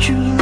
True. truth.